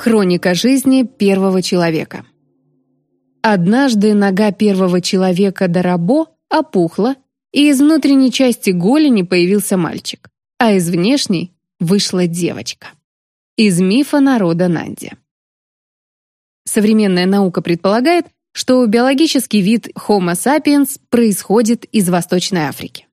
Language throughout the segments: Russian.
Хроника жизни первого человека. Однажды нога первого человека Дарабо опухла, и из внутренней части голени появился мальчик, а из внешней вышла девочка. Из мифа народа Нанди. Современная наука предполагает, что биологический вид Homo sapiens происходит из Восточной Африки.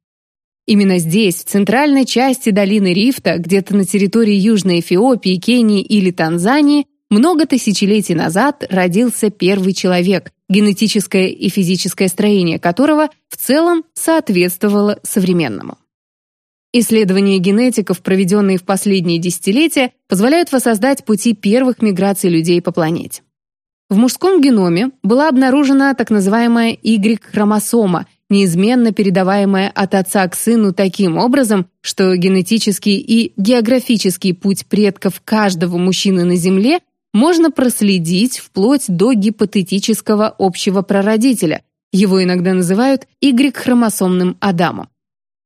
Именно здесь, в центральной части долины Рифта, где-то на территории Южной Эфиопии, Кении или Танзании, много тысячелетий назад родился первый человек, генетическое и физическое строение которого в целом соответствовало современному. Исследования генетиков, проведенные в последние десятилетия, позволяют воссоздать пути первых миграций людей по планете. В мужском геноме была обнаружена так называемая Y-хромосома, неизменно передаваемая от отца к сыну таким образом, что генетический и географический путь предков каждого мужчины на Земле можно проследить вплоть до гипотетического общего прародителя. Его иногда называют Y-хромосомным Адамом.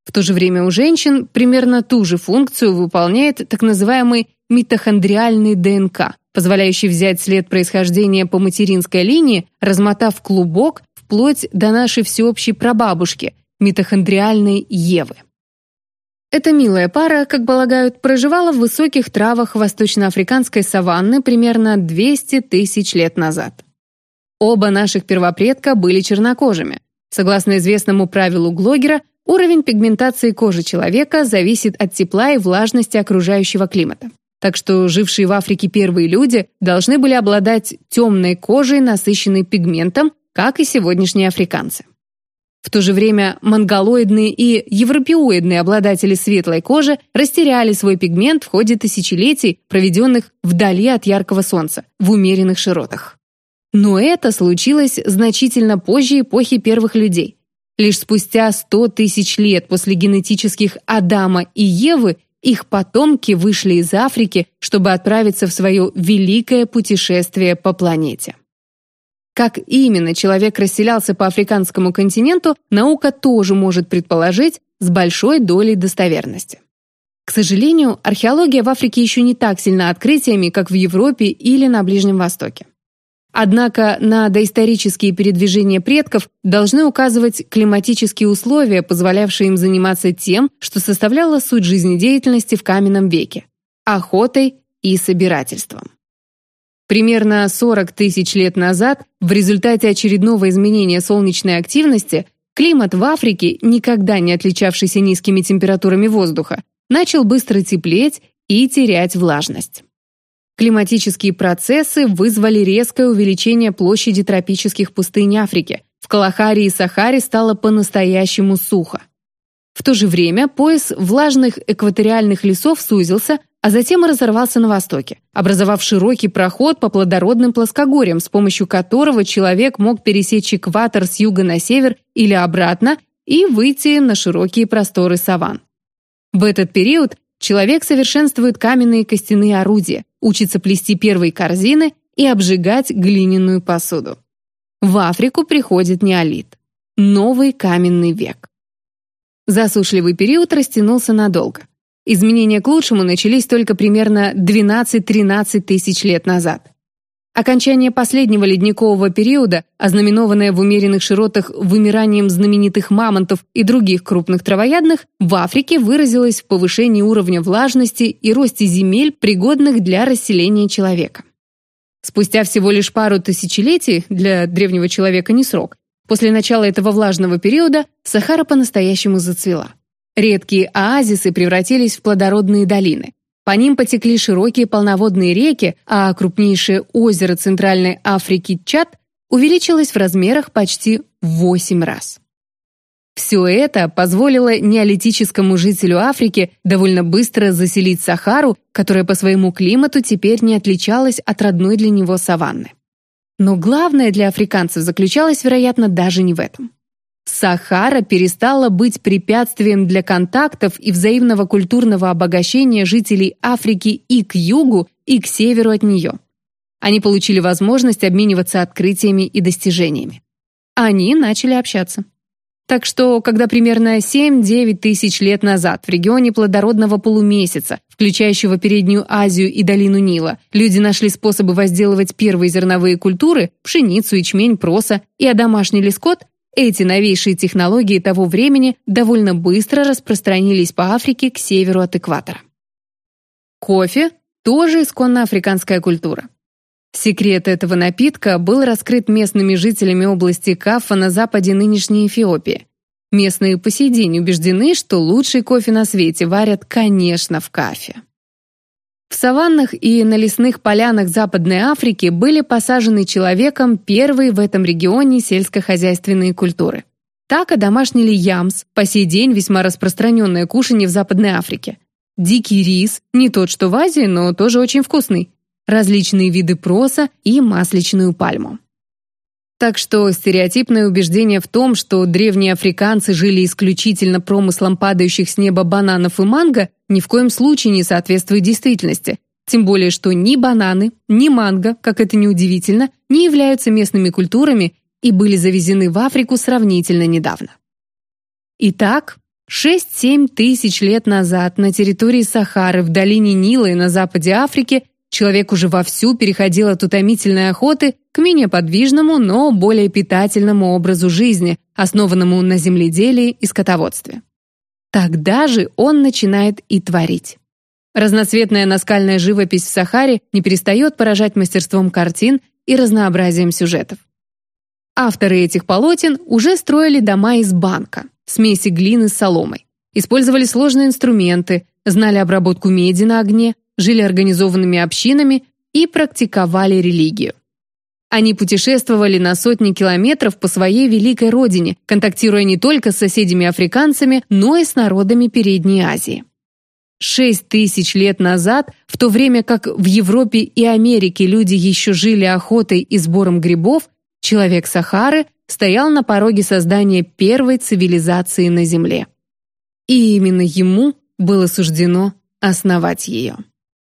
В то же время у женщин примерно ту же функцию выполняет так называемый митохондриальный ДНК, позволяющий взять след происхождения по материнской линии, размотав клубок вплоть до нашей всеобщей прабабушки, митохондриальной Евы. Эта милая пара, как полагают, проживала в высоких травах восточноафриканской саванны примерно 200 тысяч лет назад. Оба наших первопредка были чернокожими. Согласно известному правилу Глогера, уровень пигментации кожи человека зависит от тепла и влажности окружающего климата. Так что жившие в Африке первые люди должны были обладать темной кожей, насыщенной пигментом, как и сегодняшние африканцы. В то же время монголоидные и европеоидные обладатели светлой кожи растеряли свой пигмент в ходе тысячелетий, проведенных вдали от яркого солнца, в умеренных широтах. Но это случилось значительно позже эпохи первых людей. Лишь спустя 100 тысяч лет после генетических Адама и Евы их потомки вышли из Африки, чтобы отправиться в свое великое путешествие по планете. Как именно человек расселялся по африканскому континенту, наука тоже может предположить с большой долей достоверности. К сожалению, археология в Африке еще не так сильна открытиями, как в Европе или на Ближнем Востоке. Однако на доисторические передвижения предков должны указывать климатические условия, позволявшие им заниматься тем, что составляло суть жизнедеятельности в каменном веке – охотой и собирательством. Примерно 40 тысяч лет назад, в результате очередного изменения солнечной активности, климат в Африке, никогда не отличавшийся низкими температурами воздуха, начал быстро теплеть и терять влажность. Климатические процессы вызвали резкое увеличение площади тропических пустынь Африки. В Калахари и Сахаре стало по-настоящему сухо. В то же время пояс влажных экваториальных лесов сузился, а затем разорвался на востоке, образовав широкий проход по плодородным плоскогорьям, с помощью которого человек мог пересечь экватор с юга на север или обратно и выйти на широкие просторы саван. В этот период человек совершенствует каменные костяные орудия, учится плести первые корзины и обжигать глиняную посуду. В Африку приходит неолит. Новый каменный век. Засушливый период растянулся надолго. Изменения к лучшему начались только примерно 12-13 тысяч лет назад. Окончание последнего ледникового периода, ознаменованное в умеренных широтах вымиранием знаменитых мамонтов и других крупных травоядных, в Африке выразилось в повышении уровня влажности и росте земель, пригодных для расселения человека. Спустя всего лишь пару тысячелетий, для древнего человека не срок, после начала этого влажного периода Сахара по-настоящему зацвела. Редкие оазисы превратились в плодородные долины. По ним потекли широкие полноводные реки, а крупнейшее озеро Центральной Африки Чад увеличилось в размерах почти в 8 раз. Все это позволило неолитическому жителю Африки довольно быстро заселить Сахару, которая по своему климату теперь не отличалась от родной для него саванны. Но главное для африканцев заключалось, вероятно, даже не в этом. Сахара перестала быть препятствием для контактов и взаимного культурного обогащения жителей Африки и к югу, и к северу от нее. Они получили возможность обмениваться открытиями и достижениями. Они начали общаться. Так что, когда примерно 7-9 тысяч лет назад в регионе плодородного полумесяца, включающего Переднюю Азию и долину Нила, люди нашли способы возделывать первые зерновые культуры – пшеницу, ячмень, проса и одомашнили скот, эти новейшие технологии того времени довольно быстро распространились по Африке к северу от экватора. Кофе – тоже исконно африканская культура. Секрет этого напитка был раскрыт местными жителями области Кафа на западе нынешней Эфиопии. Местные по сей день убеждены, что лучший кофе на свете варят, конечно, в Кафе. В саваннах и на лесных полянах Западной Африки были посажены человеком первые в этом регионе сельскохозяйственные культуры. Так одомашнили ямс, по сей день весьма распространенное кушанье в Западной Африке. Дикий рис, не тот, что в Азии, но тоже очень вкусный различные виды проса и масличную пальму. Так что стереотипное убеждение в том, что древние африканцы жили исключительно промыслом падающих с неба бананов и манго, ни в коем случае не соответствует действительности. Тем более, что ни бананы, ни манго, как это ни удивительно, не являются местными культурами и были завезены в Африку сравнительно недавно. Итак, 6-7 тысяч лет назад на территории Сахары в долине Нила и на западе Африки Человек уже вовсю переходил от утомительной охоты к менее подвижному, но более питательному образу жизни, основанному на земледелии и скотоводстве. Тогда же он начинает и творить. Разноцветная наскальная живопись в Сахаре не перестает поражать мастерством картин и разнообразием сюжетов. Авторы этих полотен уже строили дома из банка, смеси глины с соломой, использовали сложные инструменты, знали обработку меди на огне, жили организованными общинами и практиковали религию. Они путешествовали на сотни километров по своей великой родине, контактируя не только с соседями-африканцами, но и с народами Передней Азии. Шесть тысяч лет назад, в то время как в Европе и Америке люди еще жили охотой и сбором грибов, человек Сахары стоял на пороге создания первой цивилизации на Земле. И именно ему было суждено основать ее.